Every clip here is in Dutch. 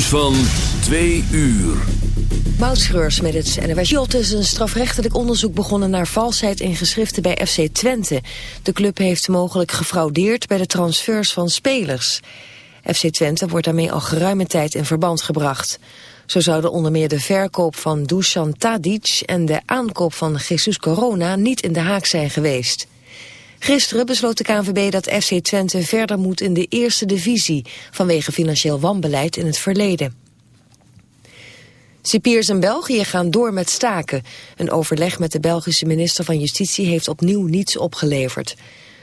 Van 2 uur. Moutschreurs met het NWS Jot is een strafrechtelijk onderzoek begonnen naar valsheid in geschriften bij FC Twente. De club heeft mogelijk gefraudeerd bij de transfers van spelers. FC Twente wordt daarmee al geruime tijd in verband gebracht. Zo zouden onder meer de verkoop van Dusan Tadic en de aankoop van Jesus Corona niet in de haak zijn geweest. Gisteren besloot de KNVB dat FC Twente verder moet in de eerste divisie... vanwege financieel wanbeleid in het verleden. Cipiers in België gaan door met staken. Een overleg met de Belgische minister van Justitie heeft opnieuw niets opgeleverd.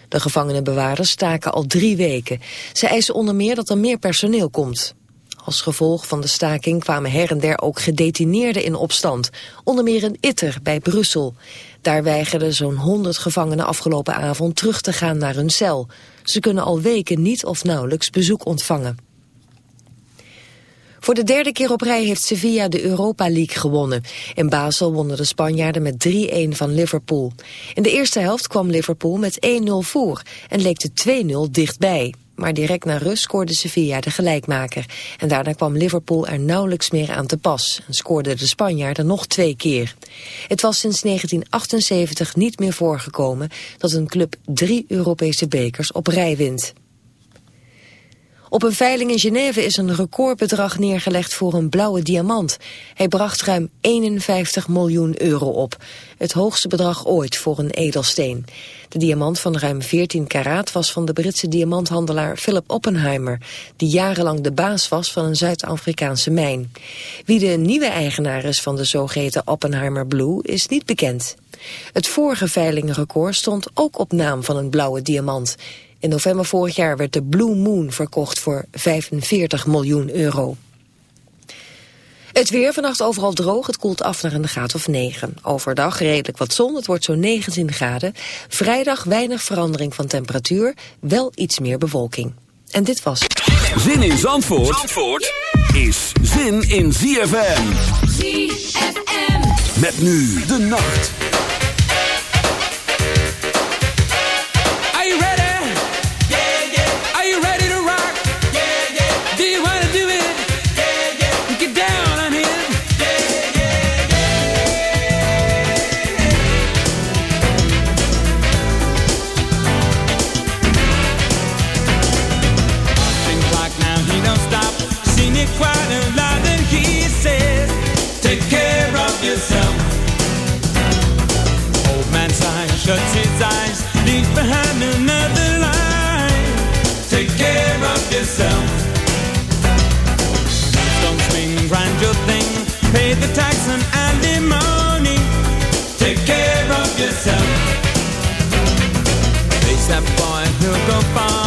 De gevangenenbewaarders staken al drie weken. Ze eisen onder meer dat er meer personeel komt. Als gevolg van de staking kwamen her en der ook gedetineerden in opstand. Onder meer in Itter bij Brussel. Daar weigerden zo'n 100 gevangenen afgelopen avond terug te gaan naar hun cel. Ze kunnen al weken niet of nauwelijks bezoek ontvangen. Voor de derde keer op rij heeft Sevilla de Europa League gewonnen. In Basel wonnen de Spanjaarden met 3-1 van Liverpool. In de eerste helft kwam Liverpool met 1-0 voor en leek de 2-0 dichtbij. Maar direct na rust scoorde Sevilla de gelijkmaker. En daarna kwam Liverpool er nauwelijks meer aan te pas. En scoorde de Spanjaarden nog twee keer. Het was sinds 1978 niet meer voorgekomen dat een club drie Europese bekers op rij wint. Op een veiling in Genève is een recordbedrag neergelegd voor een blauwe diamant. Hij bracht ruim 51 miljoen euro op. Het hoogste bedrag ooit voor een edelsteen. De diamant van ruim 14 karaat was van de Britse diamanthandelaar Philip Oppenheimer... die jarenlang de baas was van een Zuid-Afrikaanse mijn. Wie de nieuwe eigenaar is van de zogeheten Oppenheimer Blue is niet bekend. Het vorige veilingrecord stond ook op naam van een blauwe diamant... In november vorig jaar werd de Blue Moon verkocht voor 45 miljoen euro. Het weer vannacht overal droog, het koelt af naar een graad of 9. Overdag redelijk wat zon, het wordt zo'n 19 graden. Vrijdag weinig verandering van temperatuur, wel iets meer bewolking. En dit was... Zin in Zandvoort, Zandvoort is zin in ZFM. ZFM. Met nu de nacht. Pay the tax and alimony. Take care of yourself. Face that boy, he'll go far,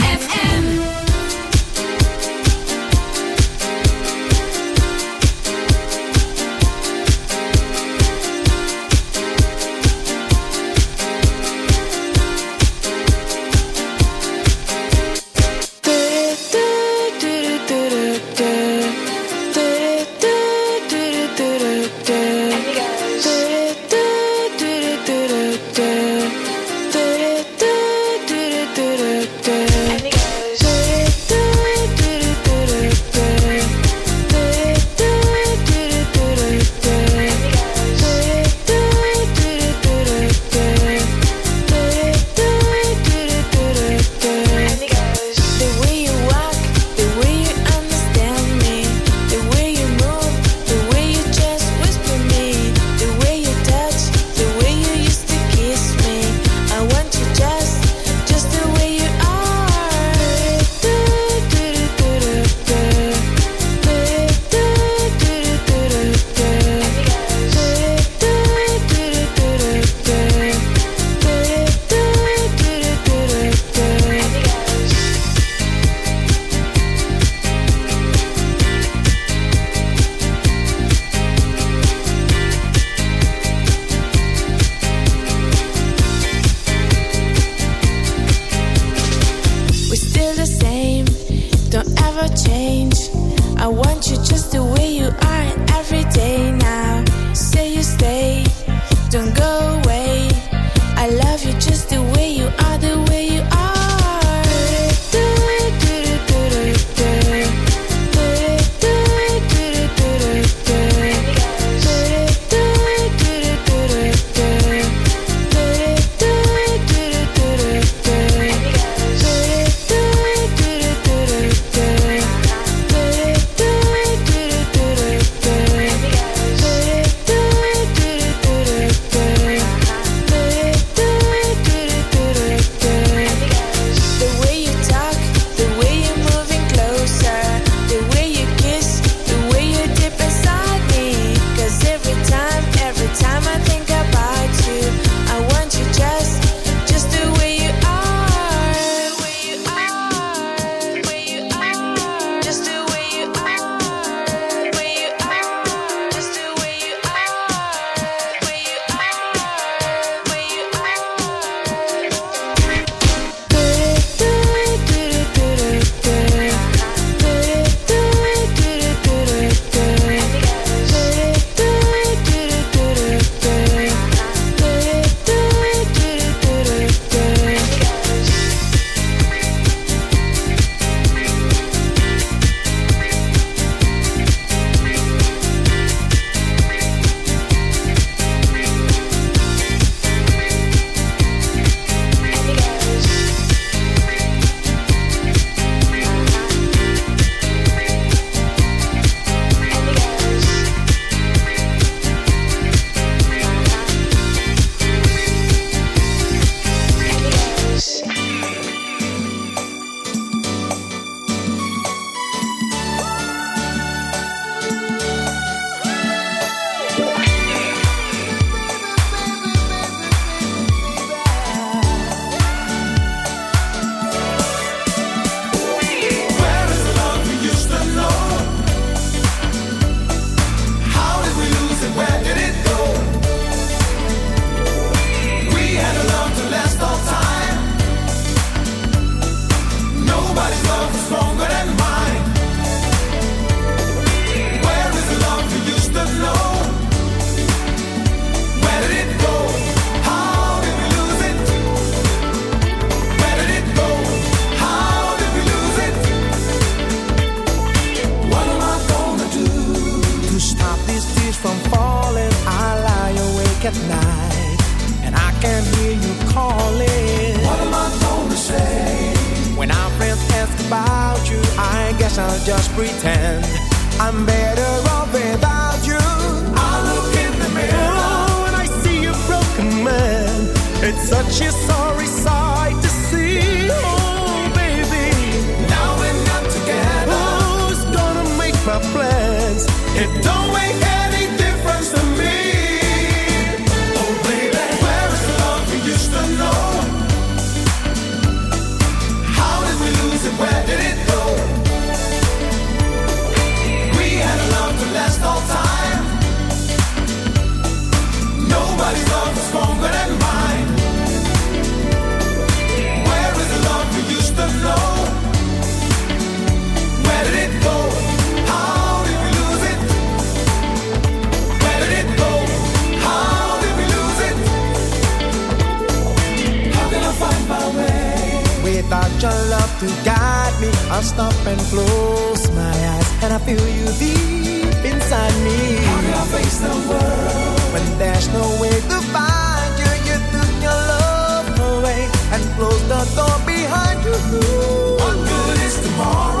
We're still the same, don't ever change. I want you just the way you are every day now. Say you stay, don't go away I'll stop and close my eyes and I feel you deep inside me. How do I face the world when there's no way to find you? You took your love away and closed the door behind you. What good is tomorrow?